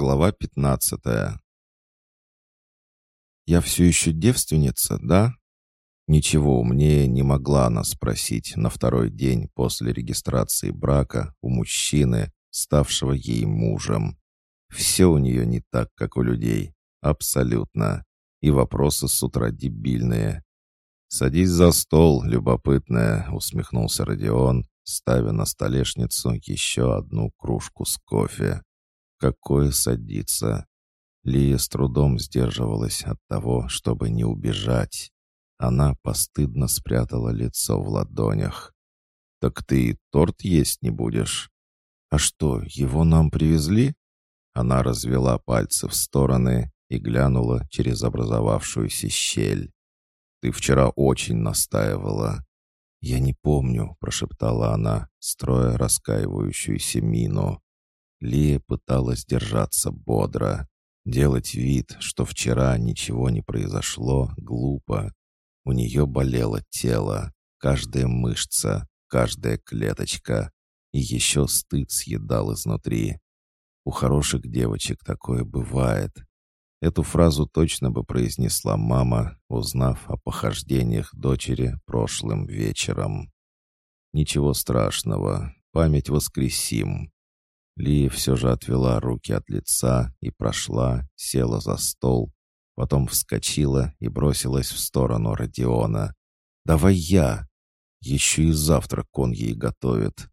Глава пятнадцатая. «Я все еще девственница, да?» Ничего умнее не могла она спросить на второй день после регистрации брака у мужчины, ставшего ей мужем. Все у нее не так, как у людей. Абсолютно. И вопросы с утра дебильные. «Садись за стол, любопытная», — усмехнулся Родион, ставя на столешницу еще одну кружку с кофе. Какое садиться? Лия с трудом сдерживалась от того, чтобы не убежать. Она постыдно спрятала лицо в ладонях. «Так ты торт есть не будешь?» «А что, его нам привезли?» Она развела пальцы в стороны и глянула через образовавшуюся щель. «Ты вчера очень настаивала». «Я не помню», — прошептала она, строя раскаивающуюся мину. Лия пыталась держаться бодро. Делать вид, что вчера ничего не произошло, глупо. У нее болело тело, каждая мышца, каждая клеточка. И еще стыд съедал изнутри. У хороших девочек такое бывает. Эту фразу точно бы произнесла мама, узнав о похождениях дочери прошлым вечером. Ничего страшного, память воскресим. Лия все же отвела руки от лица и прошла, села за стол, потом вскочила и бросилась в сторону Родиона. «Давай я!» Еще и завтрак он ей готовит.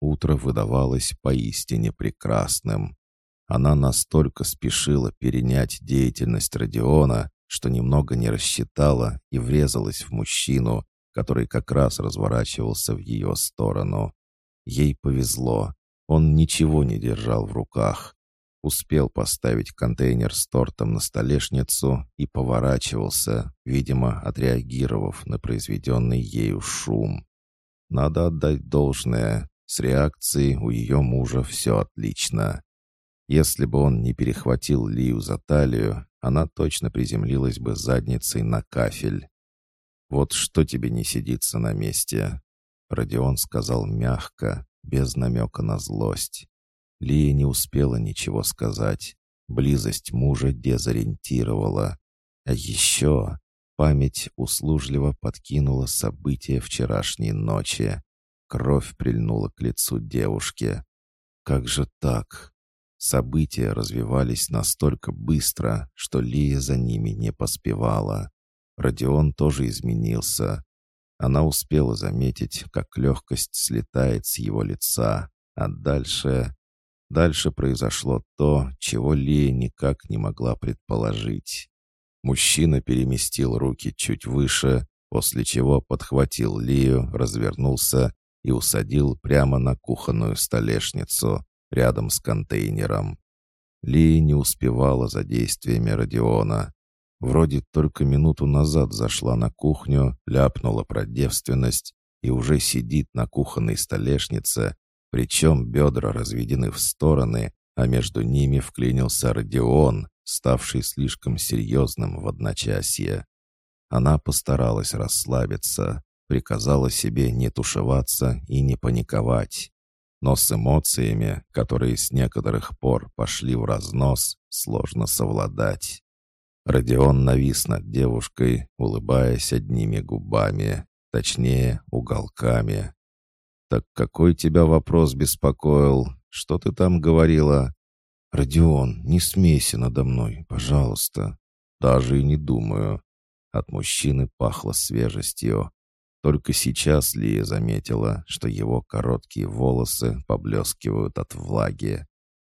Утро выдавалось поистине прекрасным. Она настолько спешила перенять деятельность Родиона, что немного не рассчитала и врезалась в мужчину, который как раз разворачивался в ее сторону. Ей повезло. Он ничего не держал в руках. Успел поставить контейнер с тортом на столешницу и поворачивался, видимо, отреагировав на произведенный ею шум. Надо отдать должное. С реакцией у ее мужа все отлично. Если бы он не перехватил Лию за талию, она точно приземлилась бы задницей на кафель. «Вот что тебе не сидится на месте?» Родион сказал мягко, без намека на злость. Лия не успела ничего сказать. Близость мужа дезориентировала. А еще память услужливо подкинула события вчерашней ночи. Кровь прильнула к лицу девушки. Как же так? События развивались настолько быстро, что Лия за ними не поспевала. Родион тоже изменился. Она успела заметить, как легкость слетает с его лица, а дальше... Дальше произошло то, чего Лия никак не могла предположить. Мужчина переместил руки чуть выше, после чего подхватил Лию, развернулся и усадил прямо на кухонную столешницу, рядом с контейнером. Лия не успевала за действиями Родиона. Вроде только минуту назад зашла на кухню, ляпнула про девственность и уже сидит на кухонной столешнице, причем бедра разведены в стороны, а между ними вклинился Родион, ставший слишком серьезным в одночасье. Она постаралась расслабиться, приказала себе не тушеваться и не паниковать. Но с эмоциями, которые с некоторых пор пошли в разнос, сложно совладать. Родион навис над девушкой, улыбаясь одними губами, точнее, уголками. «Так какой тебя вопрос беспокоил? Что ты там говорила?» «Родион, не смейся надо мной, пожалуйста». «Даже и не думаю». От мужчины пахло свежестью. Только сейчас Лия заметила, что его короткие волосы поблескивают от влаги.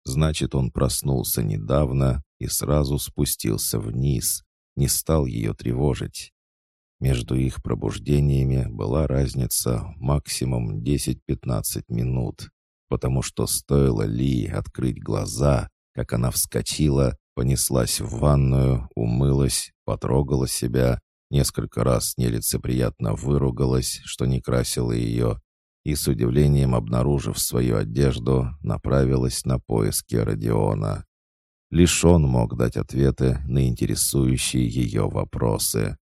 Значит, он проснулся недавно и сразу спустился вниз, не стал ее тревожить. Между их пробуждениями была разница максимум 10-15 минут, потому что стоило Ли открыть глаза, как она вскочила, понеслась в ванную, умылась, потрогала себя, несколько раз нелицеприятно выругалась, что не красила ее, и с удивлением обнаружив свою одежду, направилась на поиски Родиона. Лишь он мог дать ответы на интересующие ее вопросы.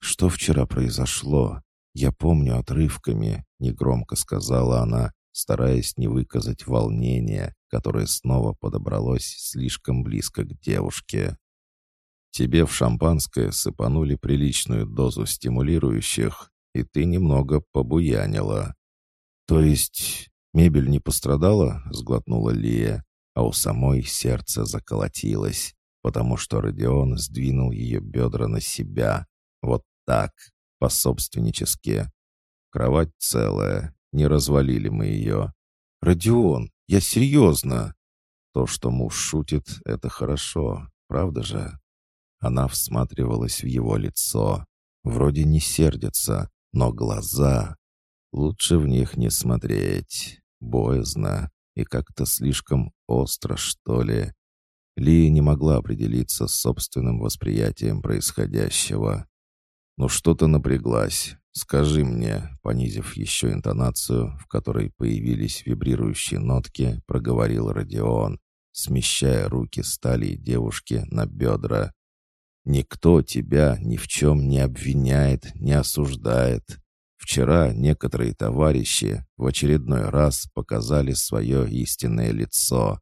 «Что вчера произошло? Я помню отрывками», — негромко сказала она, стараясь не выказать волнения, которое снова подобралось слишком близко к девушке. «Тебе в шампанское сыпанули приличную дозу стимулирующих, и ты немного побуянила». «То есть мебель не пострадала?» — сглотнула Лия, а у самой сердце заколотилось, потому что Родион сдвинул ее бедра на себя. Вот так, пособственнически. Кровать целая, не развалили мы ее. «Родион, я серьезно!» То, что муж шутит, это хорошо, правда же? Она всматривалась в его лицо. Вроде не сердится, но глаза... Лучше в них не смотреть. Боязно и как-то слишком остро, что ли. Ли не могла определиться с собственным восприятием происходящего. «Ну что то напряглась? Скажи мне», понизив еще интонацию, в которой появились вибрирующие нотки, проговорил Родион, смещая руки стали девушки на бедра. «Никто тебя ни в чем не обвиняет, не осуждает. Вчера некоторые товарищи в очередной раз показали свое истинное лицо.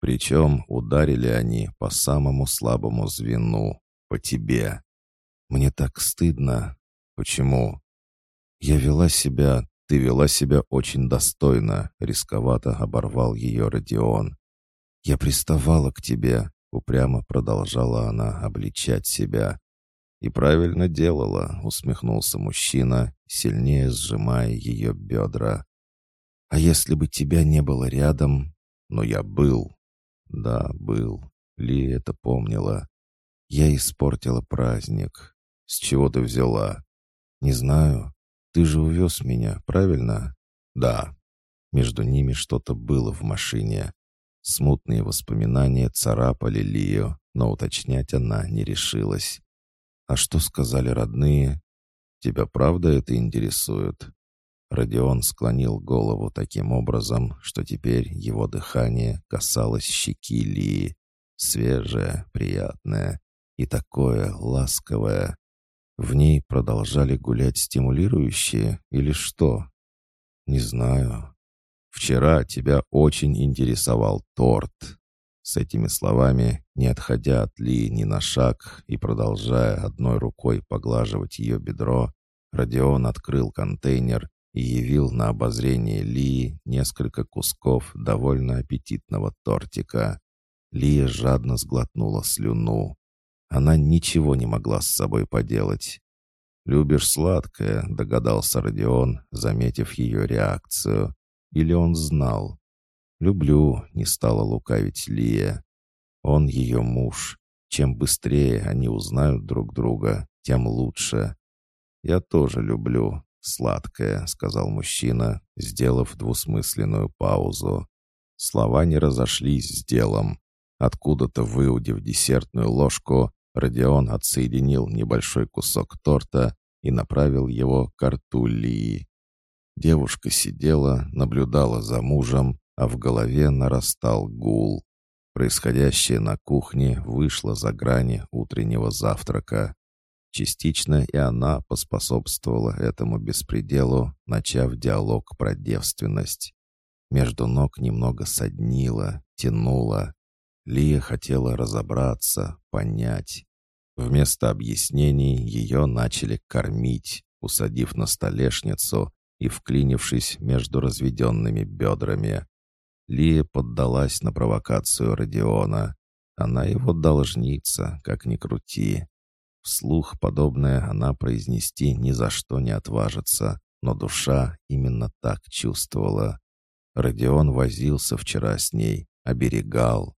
Причем ударили они по самому слабому звену, по тебе. Мне так стыдно. Почему? Я вела себя, ты вела себя очень достойно, рисковато оборвал ее Родион. Я приставала к тебе, упрямо продолжала она обличать себя. «И правильно делала», — усмехнулся мужчина, сильнее сжимая ее бедра. «А если бы тебя не было рядом?» «Но я был». «Да, был». Ли это помнила. «Я испортила праздник. «С чего ты взяла?» «Не знаю. Ты же увез меня, правильно?» «Да». Между ними что-то было в машине. Смутные воспоминания царапали Лию, но уточнять она не решилась. «А что сказали родные?» «Тебя правда это интересует?» Родион склонил голову таким образом, что теперь его дыхание касалось щеки Лии. Свежее, приятное и такое ласковое. В ней продолжали гулять стимулирующие или что? Не знаю. Вчера тебя очень интересовал торт. С этими словами, не отходя от Ли ни на шаг и продолжая одной рукой поглаживать ее бедро, Родион открыл контейнер и явил на обозрение Ли несколько кусков довольно аппетитного тортика. Лия жадно сглотнула слюну. Она ничего не могла с собой поделать. «Любишь сладкое», — догадался Родион, заметив ее реакцию. Или он знал? «Люблю», — не стала лукавить Лия. Он ее муж. Чем быстрее они узнают друг друга, тем лучше. «Я тоже люблю сладкое», — сказал мужчина, сделав двусмысленную паузу. Слова не разошлись с делом. Откуда-то выудив десертную ложку, Родион отсоединил небольшой кусок торта и направил его к рту Лии. Девушка сидела, наблюдала за мужем, а в голове нарастал гул. Происходящее на кухне вышло за грани утреннего завтрака. Частично и она поспособствовала этому беспределу, начав диалог про девственность. Между ног немного соднило, тянуло. Лия хотела разобраться, понять. Вместо объяснений ее начали кормить, усадив на столешницу и вклинившись между разведенными бедрами. Лия поддалась на провокацию Родиона. Она его должница, как ни крути. Вслух подобное она произнести ни за что не отважится, но душа именно так чувствовала. Родион возился вчера с ней, оберегал,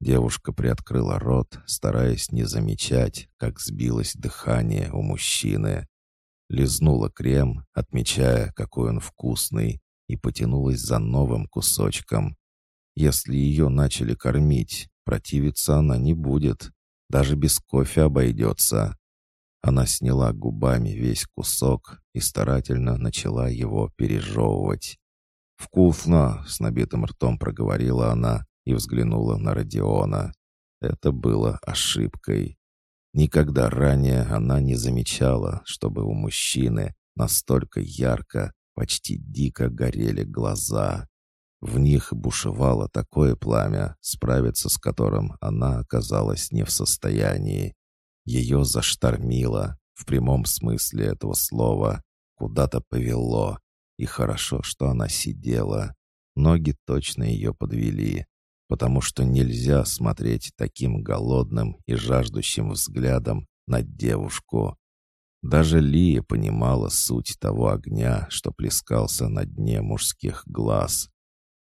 Девушка приоткрыла рот, стараясь не замечать, как сбилось дыхание у мужчины. Лизнула крем, отмечая, какой он вкусный, и потянулась за новым кусочком. Если ее начали кормить, противиться она не будет. Даже без кофе обойдется. Она сняла губами весь кусок и старательно начала его пережевывать. «Вкусно!» — с набитым ртом проговорила она, и взглянула на Родиона. Это было ошибкой. Никогда ранее она не замечала, чтобы у мужчины настолько ярко, почти дико горели глаза. В них бушевало такое пламя, справиться с которым она оказалась не в состоянии. Ее заштормило, в прямом смысле этого слова, куда-то повело. И хорошо, что она сидела. Ноги точно ее подвели, потому что нельзя смотреть таким голодным и жаждущим взглядом на девушку. Даже Лия понимала суть того огня, что плескался на дне мужских глаз.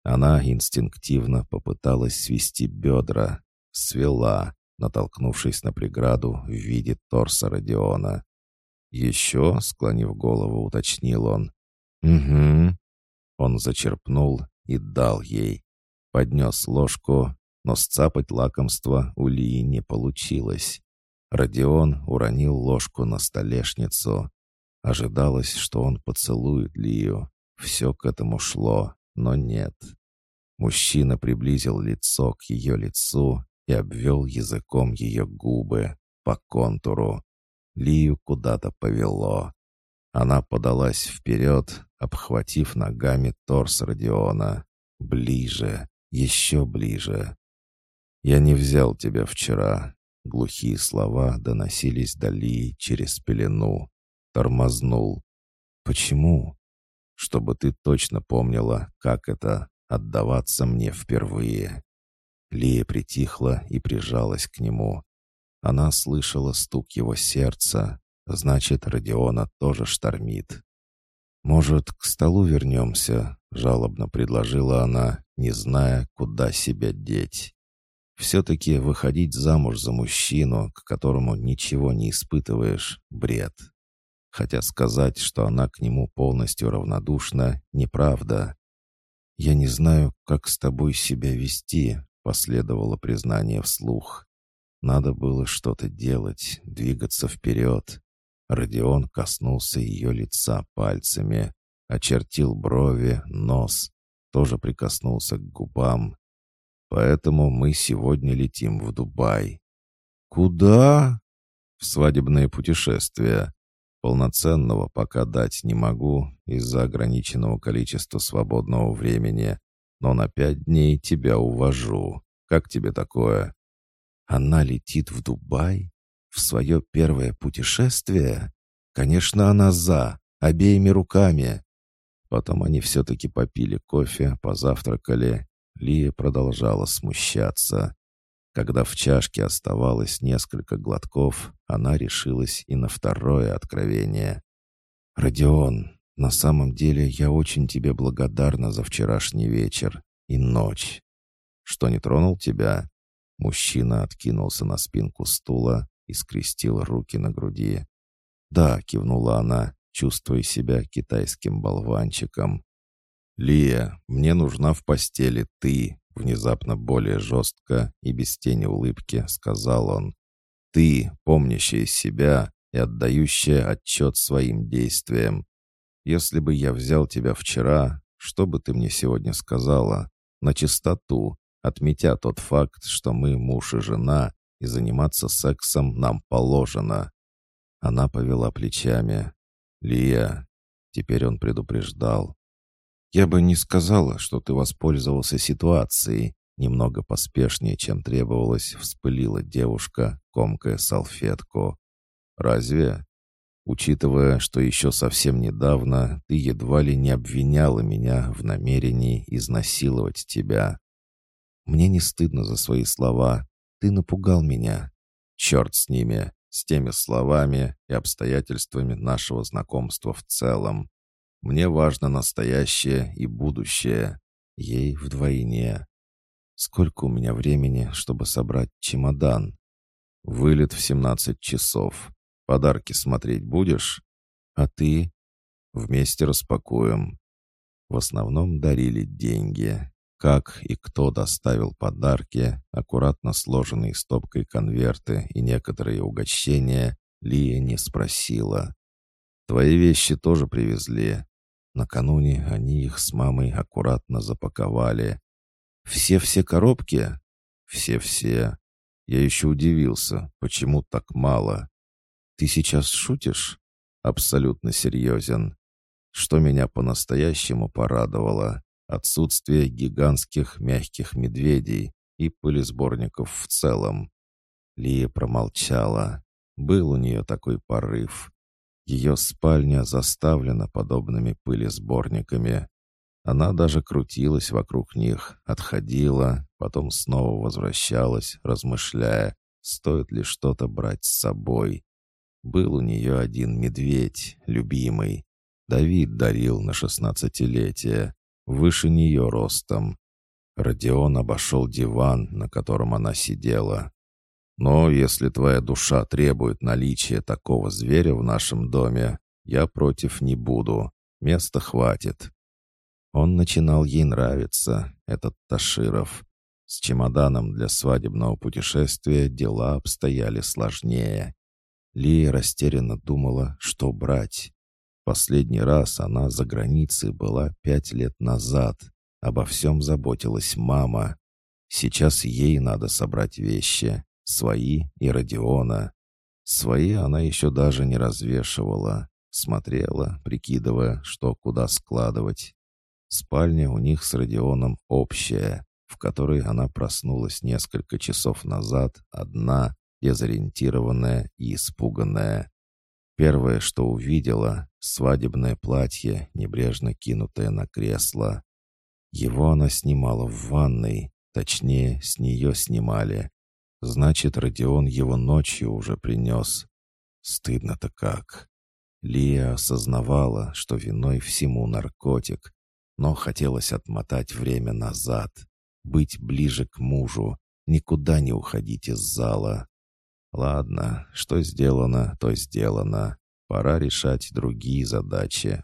Она инстинктивно попыталась свести бедра, свела, натолкнувшись на преграду в виде торса Родиона. «Еще?» — склонив голову, уточнил он. «Угу». Он зачерпнул и дал ей. Поднес ложку, но сцапать лакомство у Лии не получилось. Родион уронил ложку на столешницу. Ожидалось, что он поцелует Лию. Все к этому шло, но нет. Мужчина приблизил лицо к ее лицу и обвел языком ее губы по контуру. Лию куда-то повело. Она подалась вперед, обхватив ногами торс Родиона. Ближе, еще ближе. «Я не взял тебя вчера». Глухие слова доносились до Лии через пелену. Тормознул. «Почему?» «Чтобы ты точно помнила, как это — отдаваться мне впервые». Лия притихла и прижалась к нему. Она слышала стук его сердца. Значит, Родиона тоже штормит. «Может, к столу вернемся?» — жалобно предложила она, не зная, куда себя деть. «Все-таки выходить замуж за мужчину, к которому ничего не испытываешь, — бред. Хотя сказать, что она к нему полностью равнодушна, — неправда. Я не знаю, как с тобой себя вести, Последовало признание вслух. Надо было что-то делать, двигаться вперед. Родион коснулся ее лица пальцами, очертил брови, нос, тоже прикоснулся к губам. Поэтому мы сегодня летим в Дубай. Куда? В свадебное путешествие. Полноценного пока дать не могу из-за ограниченного количества свободного времени но на пять дней тебя увожу. Как тебе такое?» «Она летит в Дубай? В свое первое путешествие? Конечно, она за, обеими руками». Потом они все-таки попили кофе, позавтракали. Лия продолжала смущаться. Когда в чашке оставалось несколько глотков, она решилась и на второе откровение. «Родион, на самом деле я очень тебе благодарна за вчерашний вечер и ночь. Что не тронул тебя?» Мужчина откинулся на спинку стула и скрестил руки на груди. «Да», — кивнула она, чувствуя себя китайским болванчиком. «Лия, мне нужна в постели ты», — внезапно более жестко и без тени улыбки сказал он. «Ты, помнящая себя и отдающая отчет своим действиям. Если бы я взял тебя вчера, что бы ты мне сегодня сказала? На чистоту, отметя тот факт, что мы муж и жена, и заниматься сексом нам положено». Она повела плечами. «Лия...» Теперь он предупреждал. «Я бы не сказала, что ты воспользовался ситуацией», Немного поспешнее, чем требовалось, вспылила девушка, комкая салфетку. «Разве?» учитывая, что еще совсем недавно ты едва ли не обвиняла меня в намерении изнасиловать тебя. Мне не стыдно за свои слова. Ты напугал меня. Черт с ними, с теми словами и обстоятельствами нашего знакомства в целом. Мне важно настоящее и будущее. Ей вдвойне. Сколько у меня времени, чтобы собрать чемодан? Вылет в 17 часов. Подарки смотреть будешь? А ты? Вместе распакуем. В основном дарили деньги. Как и кто доставил подарки, аккуратно сложенные стопкой конверты и некоторые угощения, Лия не спросила. «Твои вещи тоже привезли». Накануне они их с мамой аккуратно запаковали. «Все-все коробки?» «Все-все». Я еще удивился, почему так мало. «Ты сейчас шутишь?» «Абсолютно серьезен. Что меня по-настоящему порадовало, отсутствие гигантских мягких медведей и пылесборников в целом. Лия промолчала. Был у нее такой порыв. Ее спальня заставлена подобными пылесборниками. Она даже крутилась вокруг них, отходила, потом снова возвращалась, размышляя, стоит ли что-то брать с собой. Был у нее один медведь, любимый. Давид дарил на шестнадцатилетие, выше нее ростом. Родион обошел диван, на котором она сидела. «Но если твоя душа требует наличия такого зверя в нашем доме, я против не буду. Места хватит». Он начинал ей нравиться, этот Таширов. С чемоданом для свадебного путешествия дела обстояли сложнее. Лия растерянно думала, что брать. Последний раз она за границей была пять лет назад. Обо всем заботилась мама. Сейчас ей надо собрать вещи. Свои и Родиона. Свои она еще даже не развешивала. Смотрела, прикидывая, что куда складывать. Спальня у них с Родионом общая, в которой она проснулась несколько часов назад, одна, дезориентированная и испуганная. Первое, что увидела — свадебное платье, небрежно кинутое на кресло. Его она снимала в ванной, точнее, с нее снимали. Значит, Родион его ночью уже принес. Стыдно-то как. Лия осознавала, что виной всему наркотик, но хотелось отмотать время назад, быть ближе к мужу, никуда не уходить из зала. Ладно, что сделано, то сделано. Пора решать другие задачи,